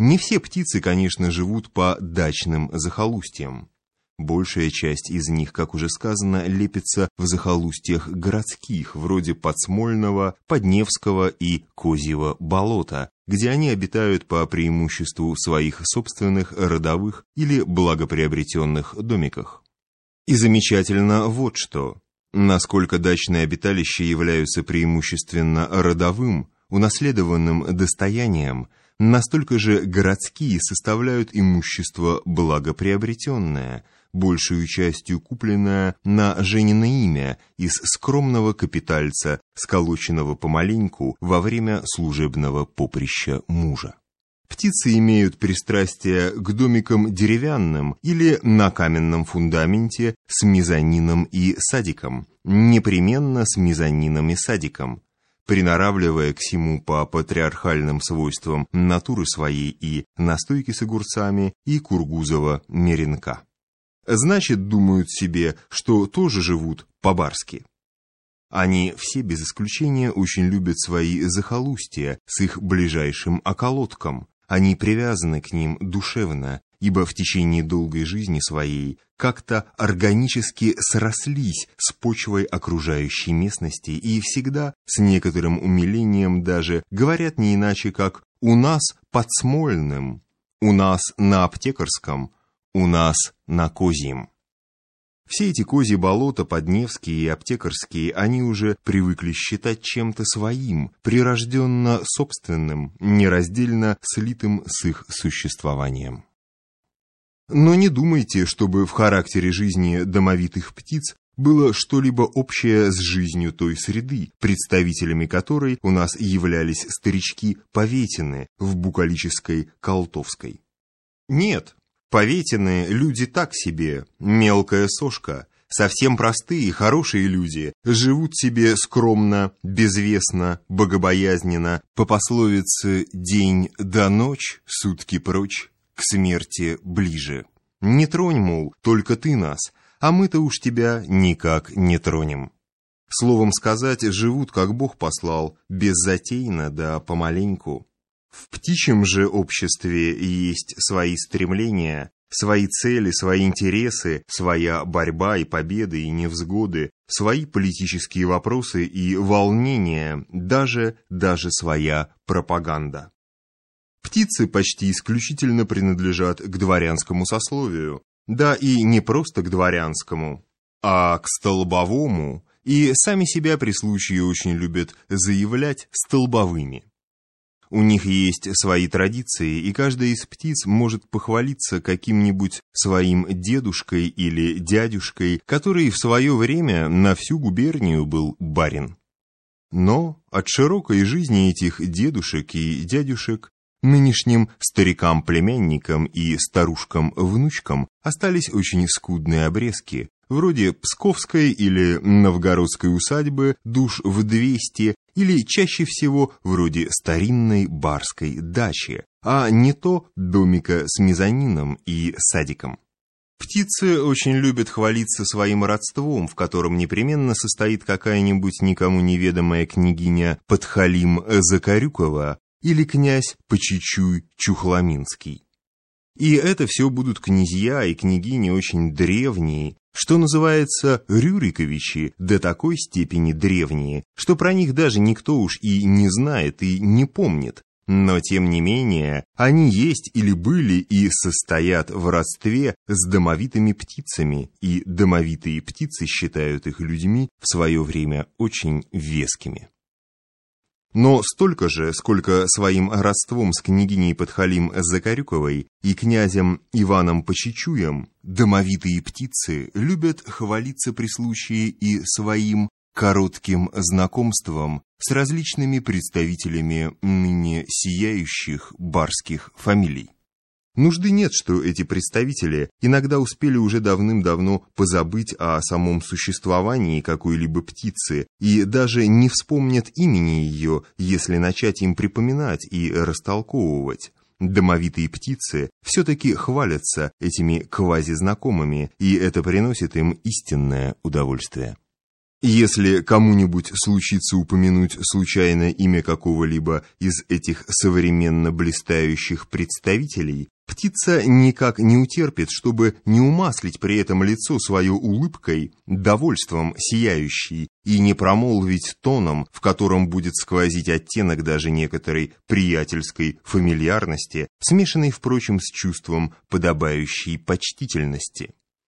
Не все птицы, конечно, живут по дачным захолустьям. Большая часть из них, как уже сказано, лепится в захолустьях городских, вроде Подсмольного, Подневского и Козьего болота, где они обитают по преимуществу своих собственных родовых или благоприобретенных домиках. И замечательно вот что. Насколько дачные обиталища являются преимущественно родовым, унаследованным достоянием, настолько же городские составляют имущество благоприобретенное, большую частью купленное на Женина имя из скромного капитальца, сколоченного помаленьку во время служебного поприща мужа. Птицы имеют пристрастие к домикам деревянным или на каменном фундаменте с мезонином и садиком, непременно с мезонином и садиком, приноравливая к всему по патриархальным свойствам натуры своей и настойки с огурцами и кургузова меренка. Значит, думают себе, что тоже живут по-барски. Они все без исключения очень любят свои захолустья с их ближайшим околотком, они привязаны к ним душевно, ибо в течение долгой жизни своей как-то органически срослись с почвой окружающей местности и всегда, с некоторым умилением даже, говорят не иначе, как «у нас под Смольным», «у нас на Аптекарском», «у нас на Козьем». Все эти козьи болота, подневские и аптекарские, они уже привыкли считать чем-то своим, прирожденно собственным, нераздельно слитым с их существованием. Но не думайте, чтобы в характере жизни домовитых птиц было что-либо общее с жизнью той среды, представителями которой у нас являлись старички Поветины в букалической Колтовской. Нет, Поветины люди так себе, мелкая сошка, совсем простые хорошие люди, живут себе скромно, безвестно, богобоязненно, по пословице «день до ночь, сутки прочь, к смерти ближе». Не тронь, мол, только ты нас, а мы-то уж тебя никак не тронем. Словом сказать, живут, как Бог послал, беззатейно да помаленьку. В птичьем же обществе есть свои стремления, свои цели, свои интересы, своя борьба и победы и невзгоды, свои политические вопросы и волнения, даже, даже своя пропаганда. Птицы почти исключительно принадлежат к дворянскому сословию, да и не просто к дворянскому, а к столбовому, и сами себя при случае очень любят заявлять столбовыми. У них есть свои традиции, и каждая из птиц может похвалиться каким-нибудь своим дедушкой или дядюшкой, который в свое время на всю губернию был барин. Но от широкой жизни этих дедушек и дядюшек нынешним старикам-племянникам и старушкам-внучкам остались очень скудные обрезки, вроде Псковской или Новгородской усадьбы душ в 200 или чаще всего вроде старинной барской дачи, а не то домика с мезонином и садиком. Птицы очень любят хвалиться своим родством, в котором непременно состоит какая-нибудь никому неведомая княгиня Подхалим Закарюкова или князь Почечуй Чухламинский. И это все будут князья и княгини очень древние, что называется Рюриковичи до такой степени древние, что про них даже никто уж и не знает и не помнит. Но, тем не менее, они есть или были и состоят в родстве с домовитыми птицами, и домовитые птицы считают их людьми в свое время очень вескими. Но столько же, сколько своим родством с княгиней Подхалим Закарюковой и князем Иваном Почечуем, домовитые птицы любят хвалиться при случае и своим коротким знакомством с различными представителями ныне сияющих барских фамилий. Нужды нет, что эти представители иногда успели уже давным-давно позабыть о самом существовании какой-либо птицы и даже не вспомнят имени ее, если начать им припоминать и растолковывать. Домовитые птицы все-таки хвалятся этими квазизнакомыми, и это приносит им истинное удовольствие. Если кому-нибудь случится упомянуть случайно имя какого-либо из этих современно блистающих представителей, птица никак не утерпит, чтобы не умаслить при этом лицо свое улыбкой, довольством сияющей, и не промолвить тоном, в котором будет сквозить оттенок даже некоторой приятельской фамильярности, смешанной, впрочем, с чувством подобающей почтительности.